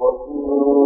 وَسُورٌ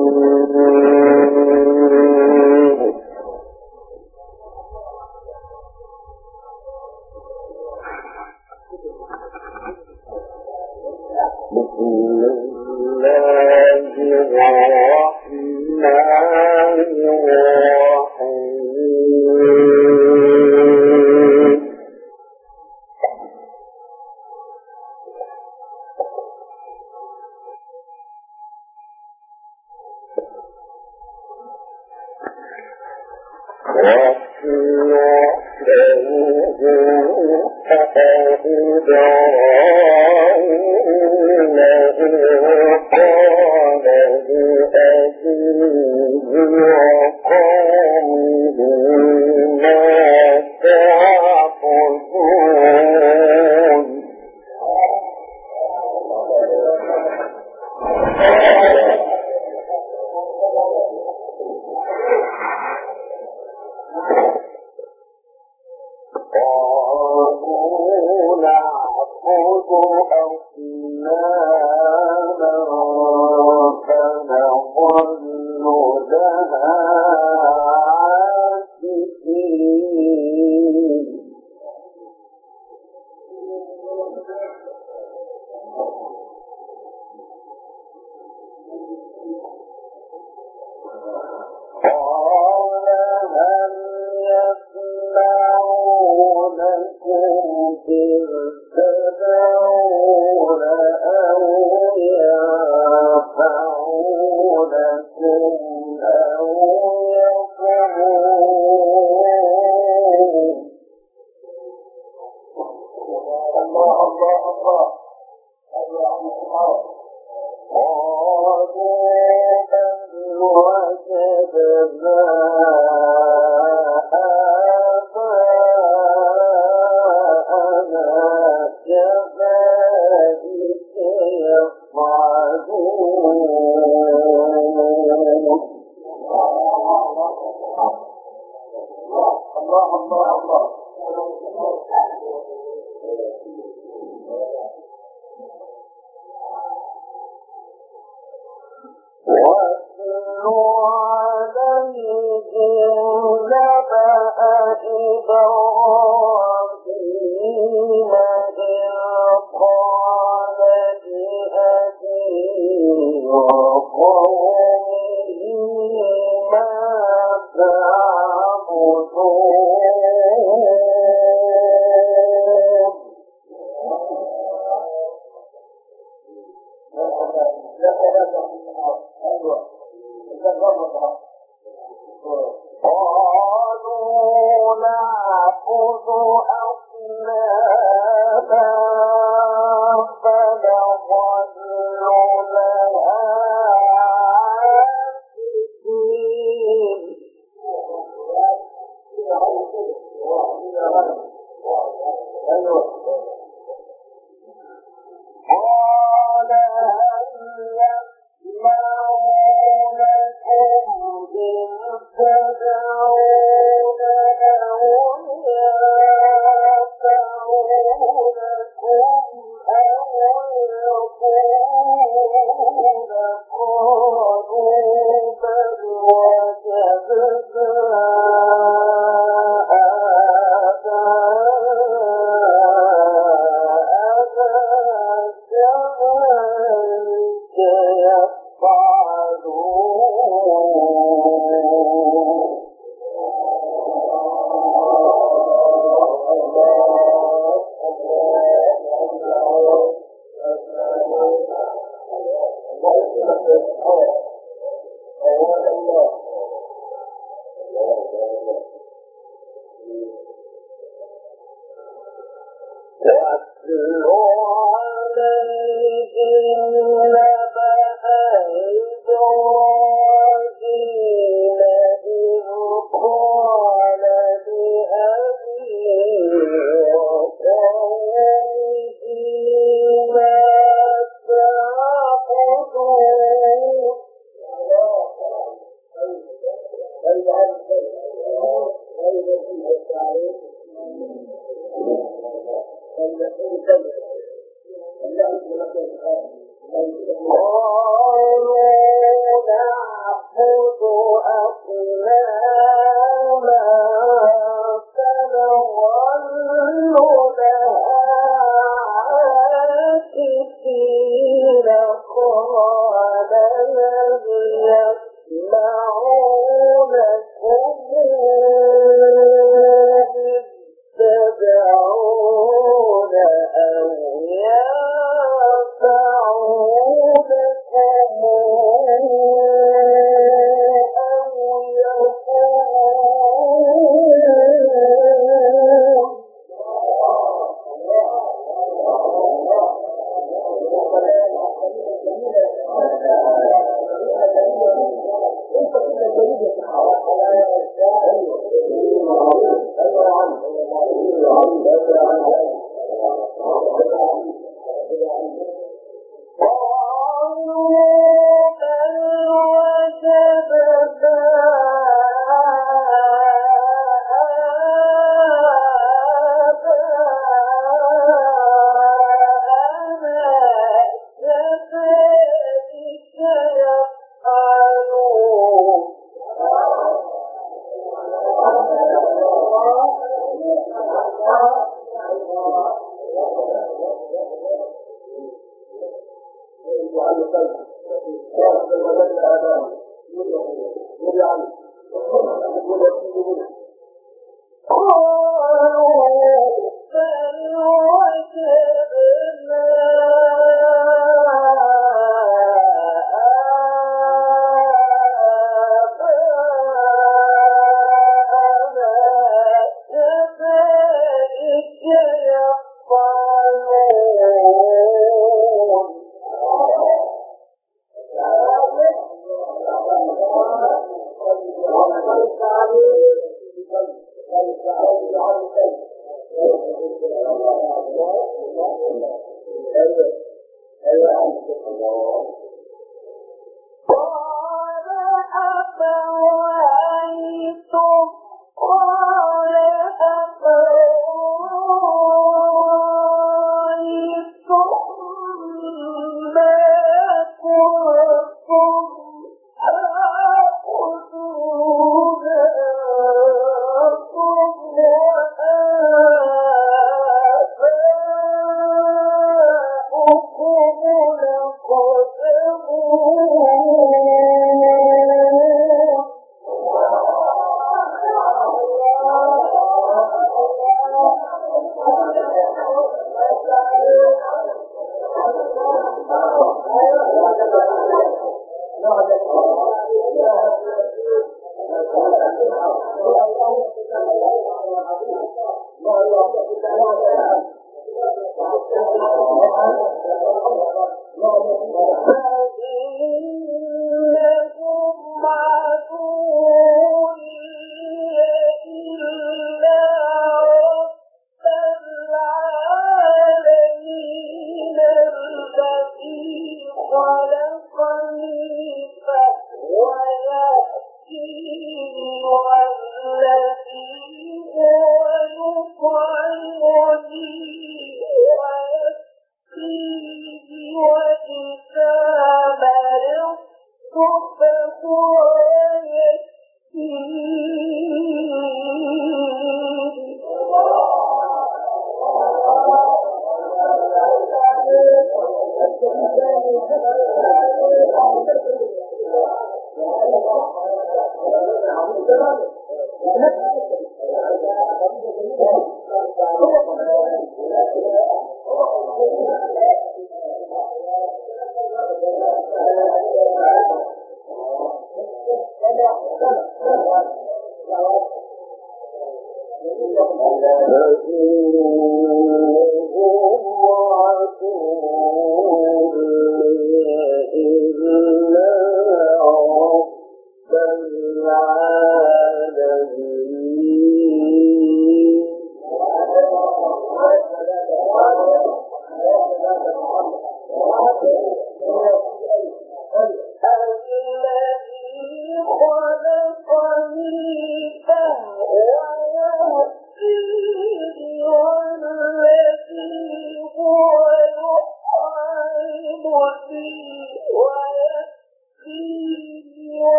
What's the Lord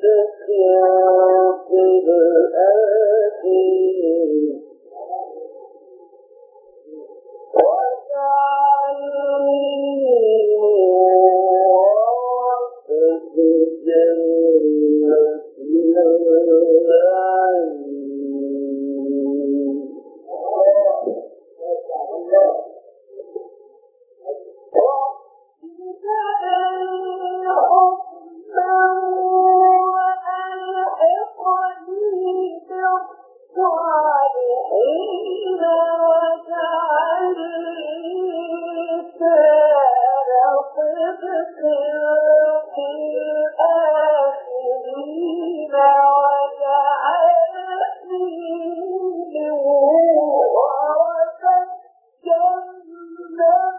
Just the you.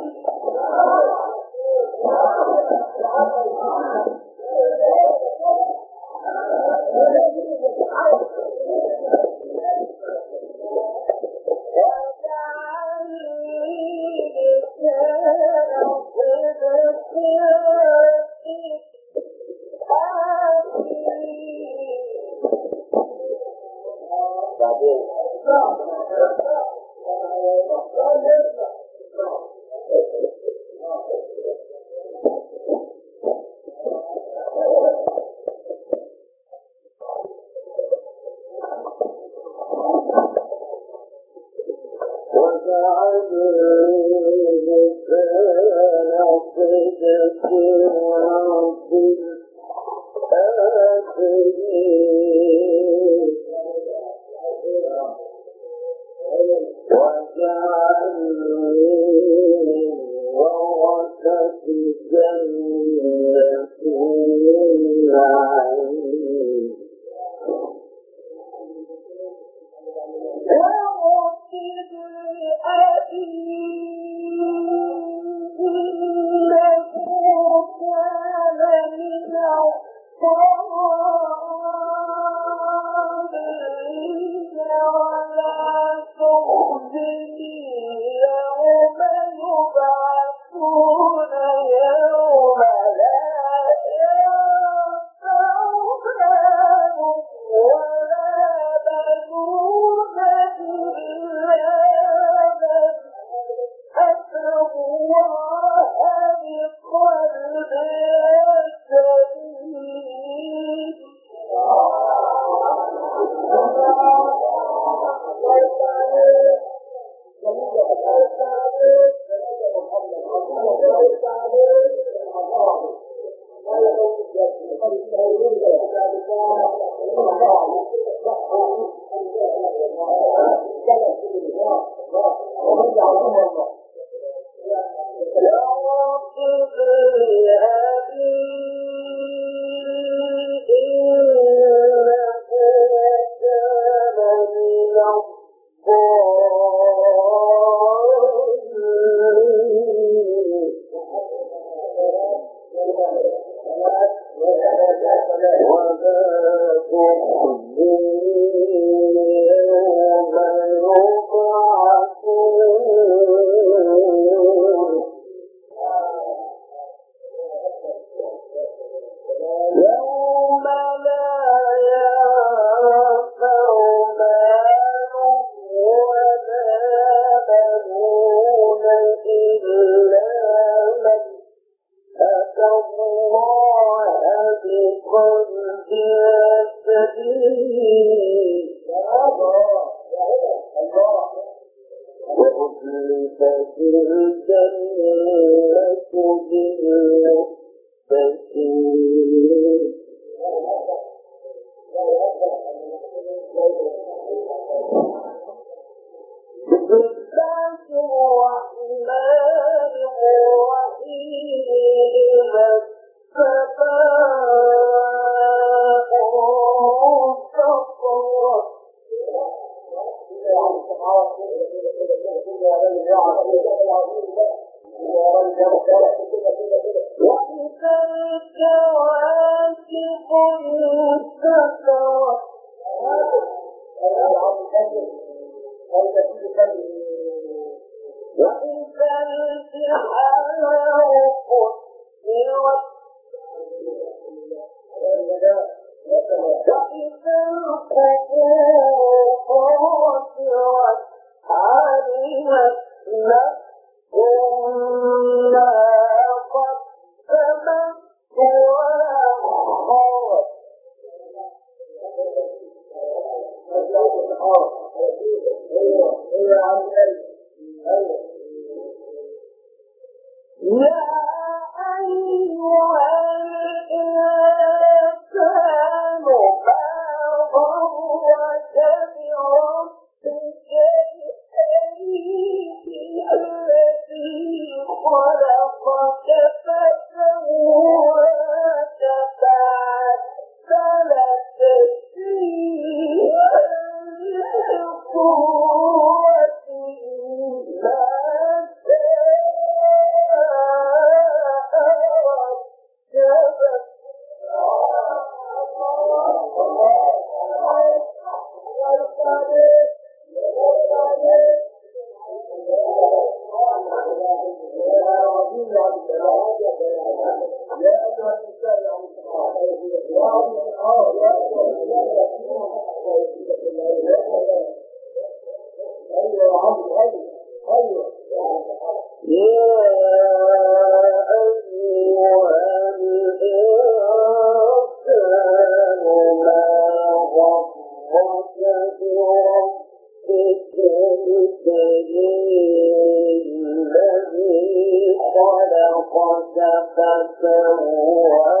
خلقك فسواك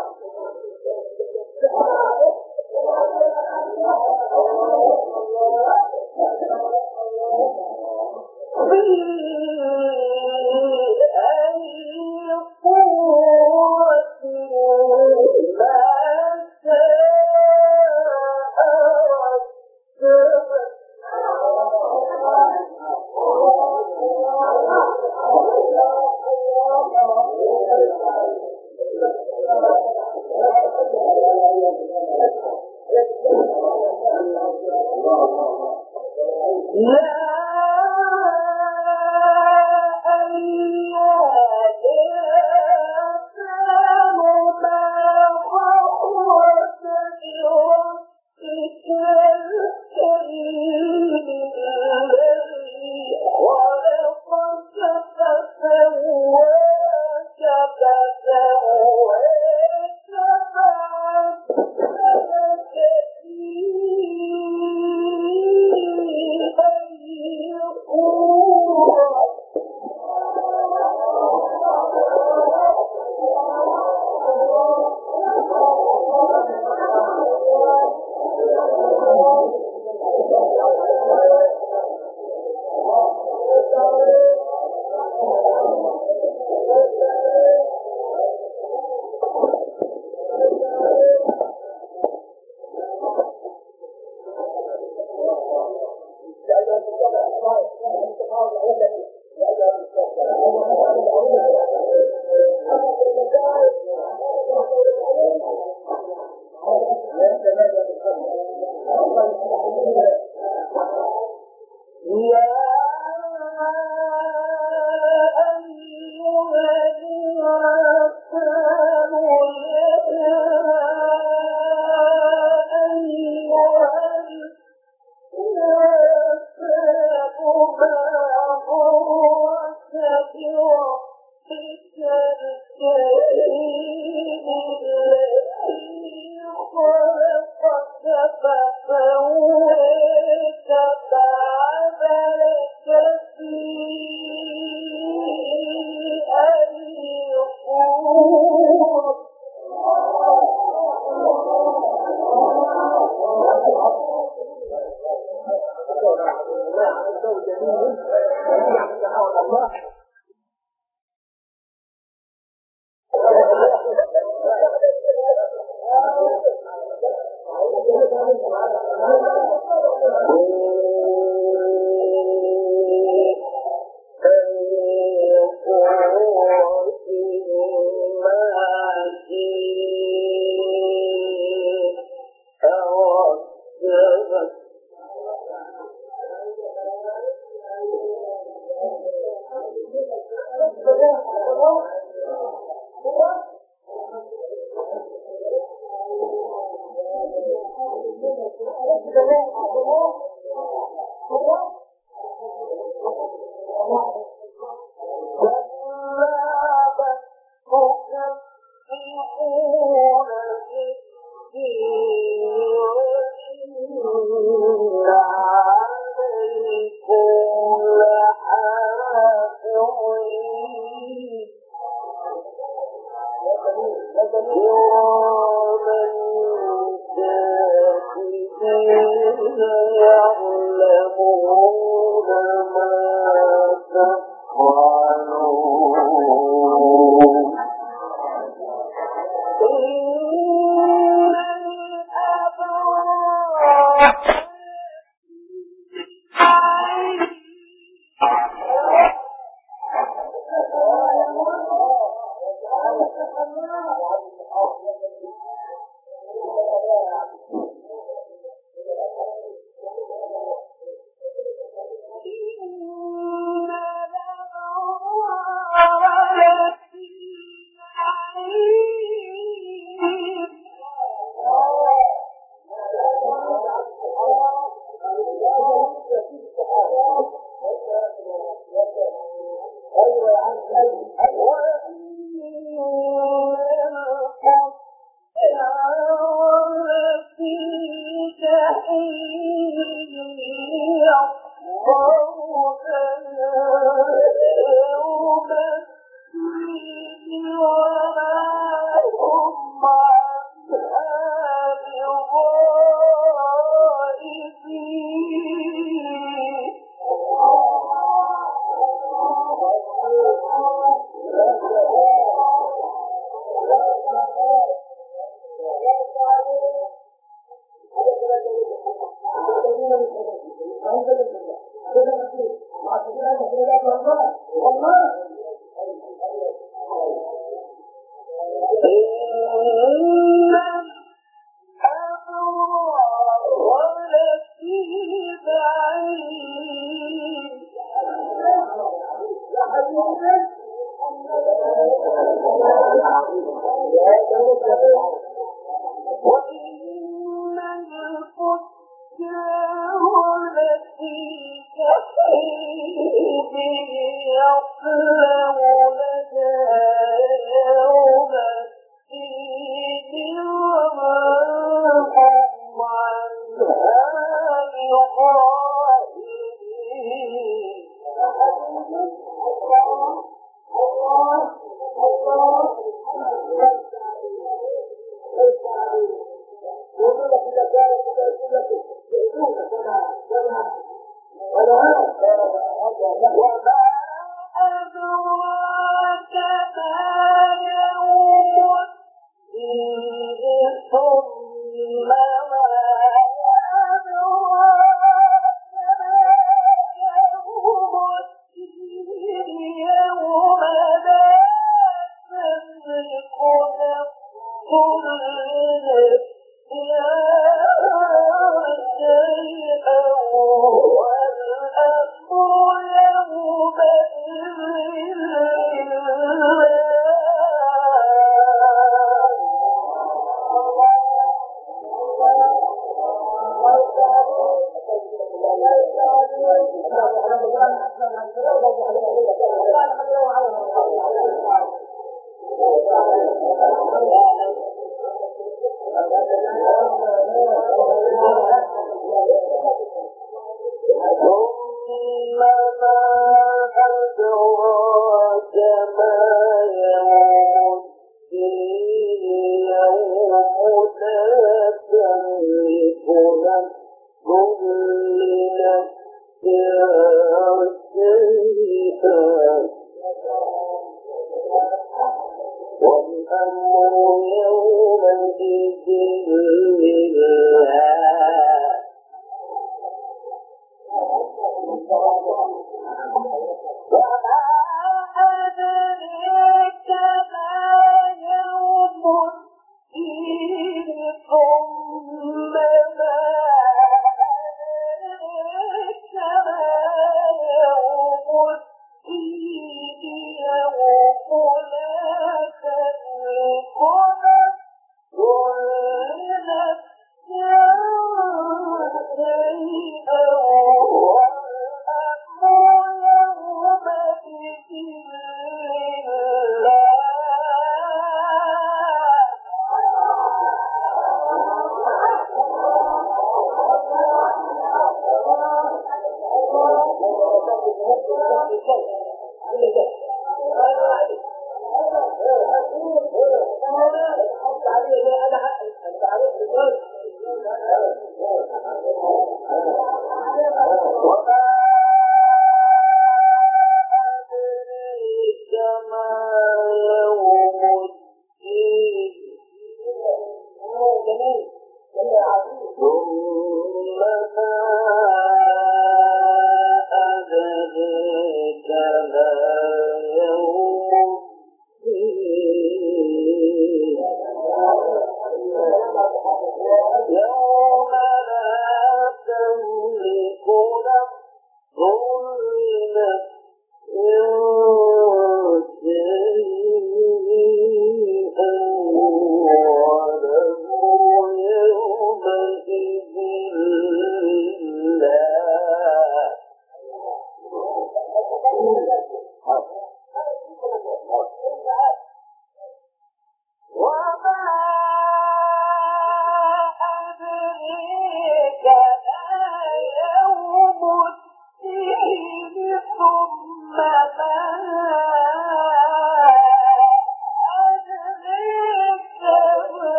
for Thank you.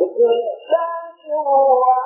بسم الله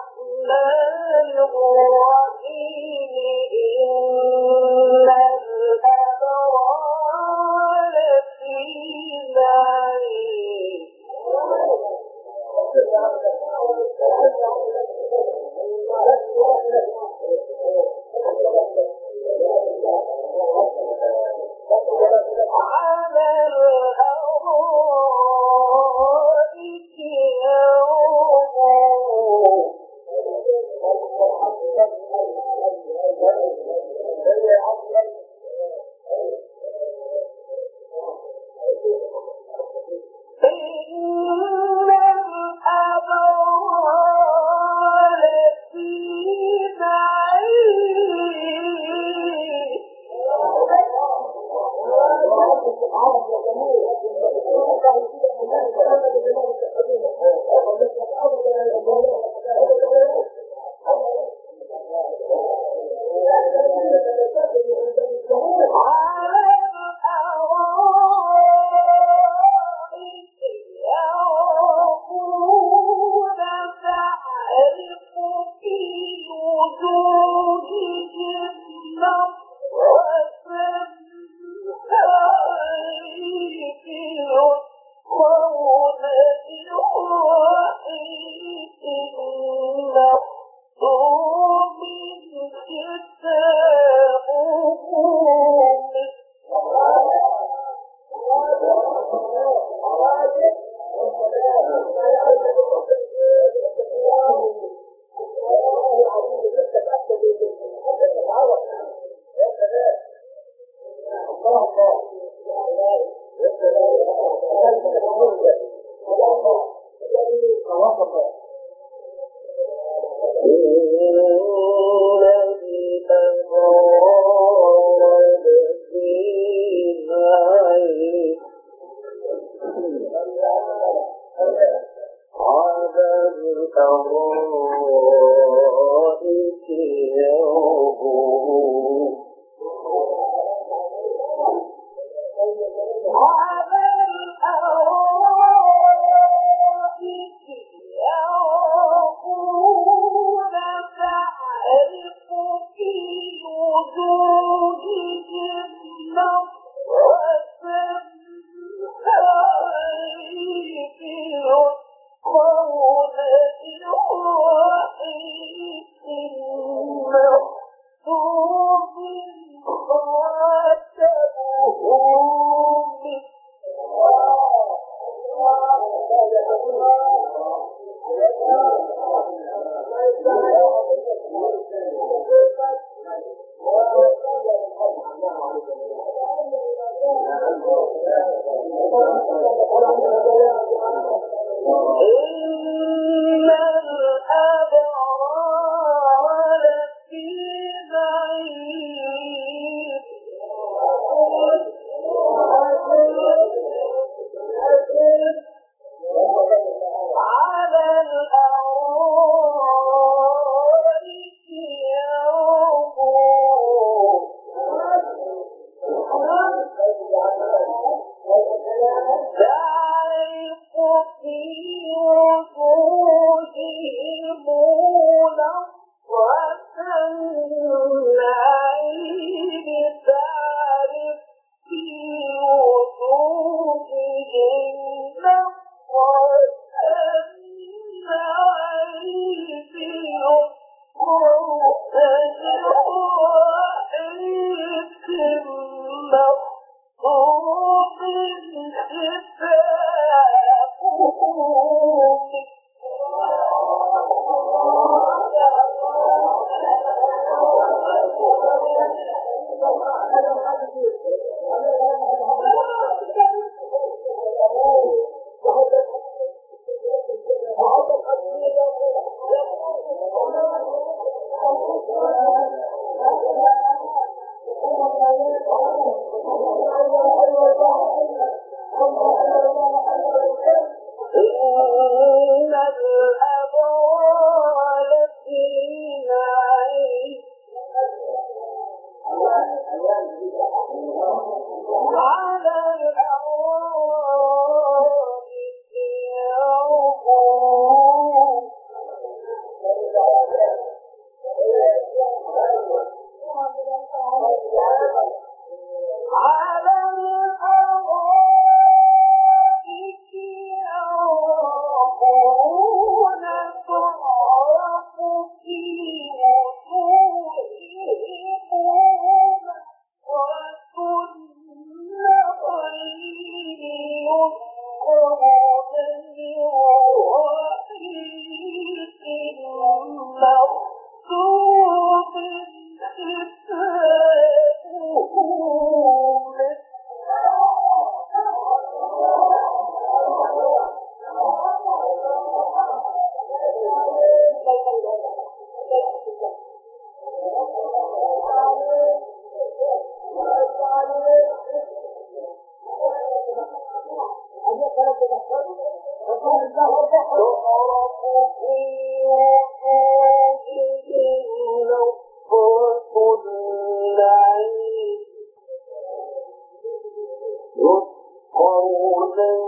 قولا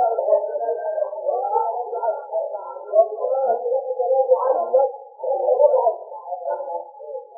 على الأرائك ينظرون على الأرائك ينظرون تعرف في وجوههم نضرة النعيم يسقون من رحيق مختوم إن لبرار في نعيم على الأرائك ينظرون إن الأبرار في وفي ذلك فليتنافس المتنافسون صدق الله العظيم الفاتحة